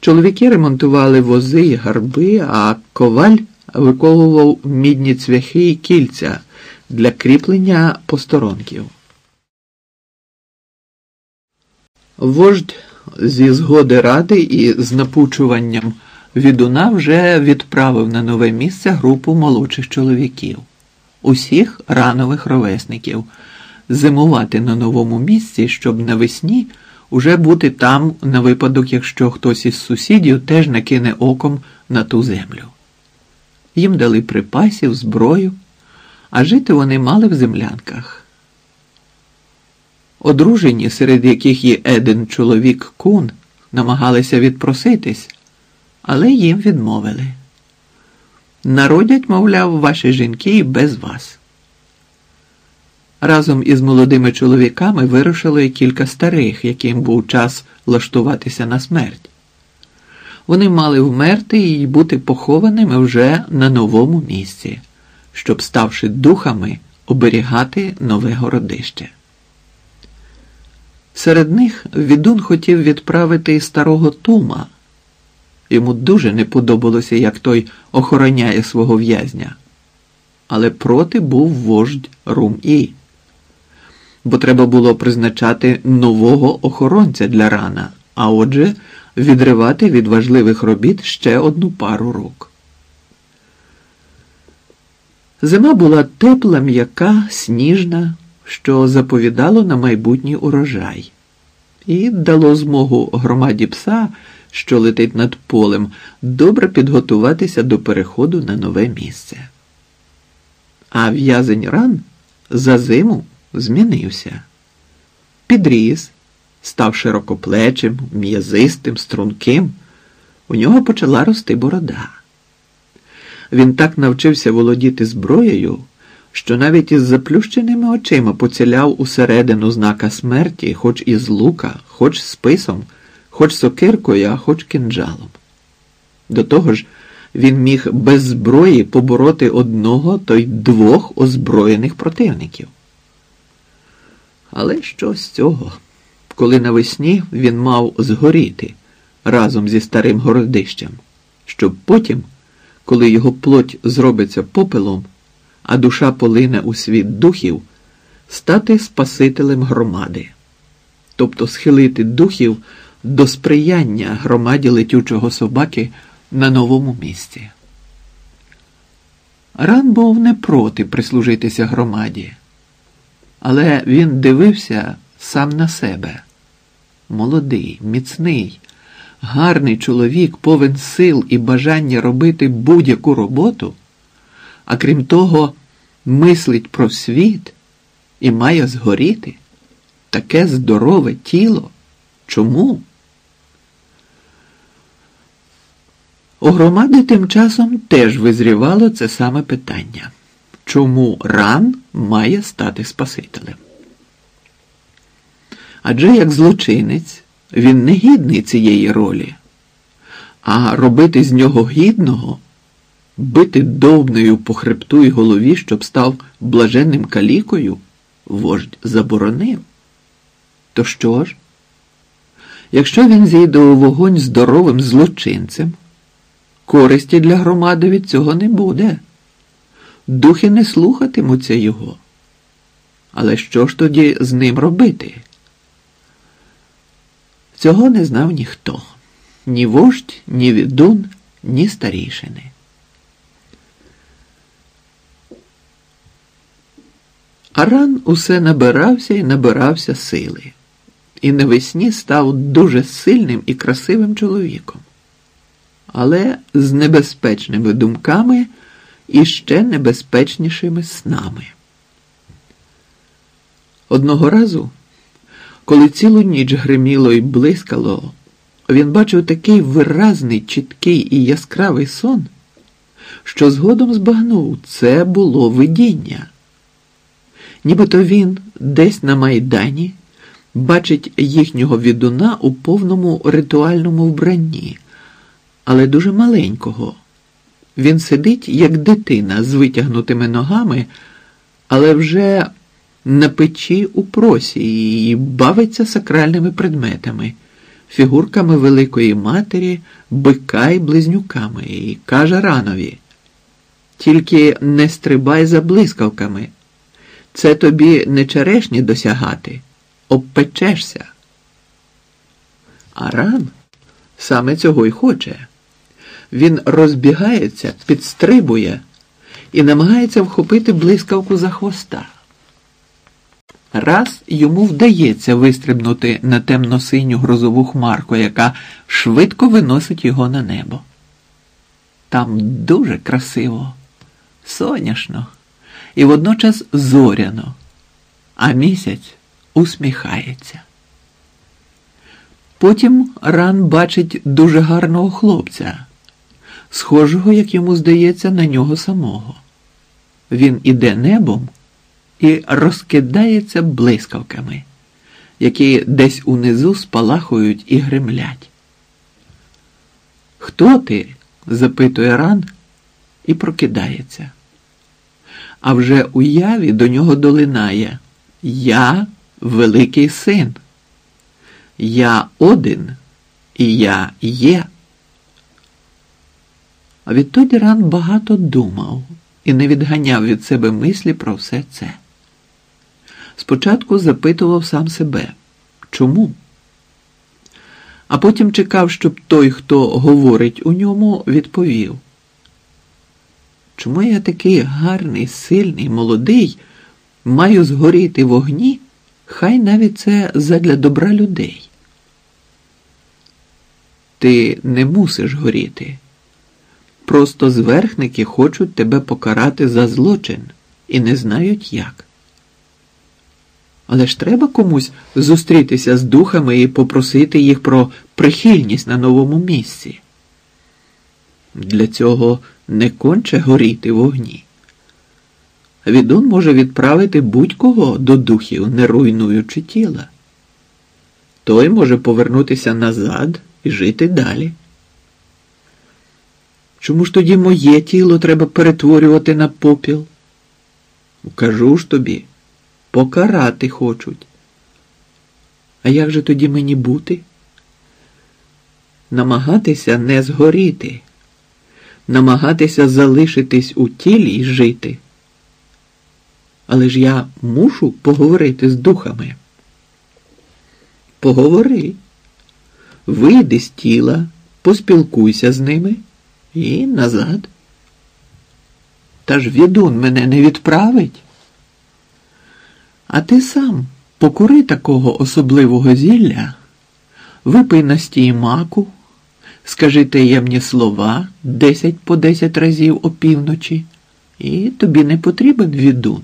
Чоловіки ремонтували вози й гарби, а коваль виковував мідні цвяхи і кільця для кріплення посторонків. Вождь зі згоди ради і з напучуванням відуна вже відправив на нове місце групу молодших чоловіків, усіх ранових ровесників, зимувати на новому місці, щоб навесні уже бути там на випадок, якщо хтось із сусідів теж накине оком на ту землю. Їм дали припасів, зброю, а жити вони мали в землянках. Одружені, серед яких є един чоловік кун, намагалися відпроситись, але їм відмовили. Народять, мовляв, ваші жінки і без вас. Разом із молодими чоловіками вирушило і кілька старих, яким був час влаштуватися на смерть. Вони мали вмерти і бути похованими вже на новому місці, щоб, ставши духами, оберігати нове городище. Серед них відун хотів відправити і старого Тума. Йому дуже не подобалося, як той охороняє свого в'язня. Але проти був вождь Рум-І. Бо треба було призначати нового охоронця для рана, а отже, відривати від важливих робіт ще одну пару рук. Зима була тепла, м'яка, сніжна, що заповідало на майбутній урожай, і дало змогу громаді пса, що летить над полем, добре підготуватися до переходу на нове місце. А в'язень ран за зиму змінився. Підріс, став широкоплечим, м'язистим, струнким. У нього почала рости борода. Він так навчився володіти зброєю, що навіть із заплющеними очима поціляв усередину знака смерті, хоч із лука, хоч списом, хоч сокиркою, а хоч кинджалом. До того ж, він міг без зброї побороти одного то й двох озброєних противників. Але що з цього? Коли навесні він мав згоріти разом зі старим городищем, щоб потім, коли його плоть зробиться попелом, а душа полине у світ духів, стати Спасителем громади, тобто схилити духів до сприяння громаді летючого собаки на новому місці. Ран був не проти прислужитися громаді, але він дивився сам на себе. Молодий, міцний, гарний чоловік повен сил і бажання робити будь-яку роботу, а крім того, мислить про світ і має згоріти таке здорове тіло. Чому? У громади тим часом теж визрівало це саме питання чому ран має стати Спасителем? Адже як злочинець він не гідний цієї ролі, а робити з нього гідного, бити довбнею по хребту і голові, щоб став блаженним калікою, вождь заборонив. То що ж? Якщо він зійде у вогонь здоровим злочинцем, користі для громади від цього не буде. Духи не слухатимуться його. Але що ж тоді з ним робити? Цього не знав ніхто ні вождь, ні відун, ні старішини. Аран усе набирався і набирався сили, і навесні став дуже сильним і красивим чоловіком, але з небезпечними думками і ще небезпечнішими снами. Одного разу, коли цілу ніч гриміло і блискало, він бачив такий виразний, чіткий і яскравий сон, що згодом збагнув це було видіння. Нібито він десь на майдані бачить їхнього відуна у повному ритуальному вбранні, але дуже маленького. Він сидить, як дитина, з витягнутими ногами, але вже на печі у просі і бавиться сакральними предметами, фігурками Великої Матері, бика й близнюками, і каже ранові. Тільки не стрибай за блискавками. Це тобі не черешні досягати, обпечешся. А ран саме цього й хоче. Він розбігається, підстрибує і намагається вхопити блискавку за хвоста. Раз йому вдається вистрибнути на темно-синю грозову хмарку, яка швидко виносить його на небо. Там дуже красиво, соняшно і водночас зоряно, а місяць усміхається. Потім ран бачить дуже гарного хлопця, схожого, як йому здається, на нього самого. Він іде небом і розкидається блискавками, які десь унизу спалахують і гремлять. Хто ти? запитує ран і прокидається. А вже уяві до нього долинає Я великий син. Я один і я є. А відтоді ран багато думав і не відганяв від себе мислі про все це. Спочатку запитував сам себе, чому? А потім чекав, щоб той, хто говорить у ньому, відповів. Чому я такий гарний, сильний, молодий, маю згоріти в огні, хай навіть це задля добра людей? Ти не мусиш горіти. Просто зверхники хочуть тебе покарати за злочин і не знають як. Але ж треба комусь зустрітися з духами і попросити їх про прихильність на новому місці. Для цього не конче горіти в огні. Відун може відправити будь-кого до духів, не руйнуючи тіла. Той може повернутися назад і жити далі. Чому ж тоді моє тіло треба перетворювати на попіл? Кажу ж тобі, покарати хочуть. А як же тоді мені бути? Намагатися не згоріти, намагатися залишитись у тілі і жити. Але ж я мушу поговорити з духами. Поговори, вийди з тіла, поспілкуйся з ними і назад. Та ж відун мене не відправить. А ти сам покури такого особливого зілля, випий настій маку, скажи таємні слова десять по десять разів опівночі, і тобі не потрібен відун.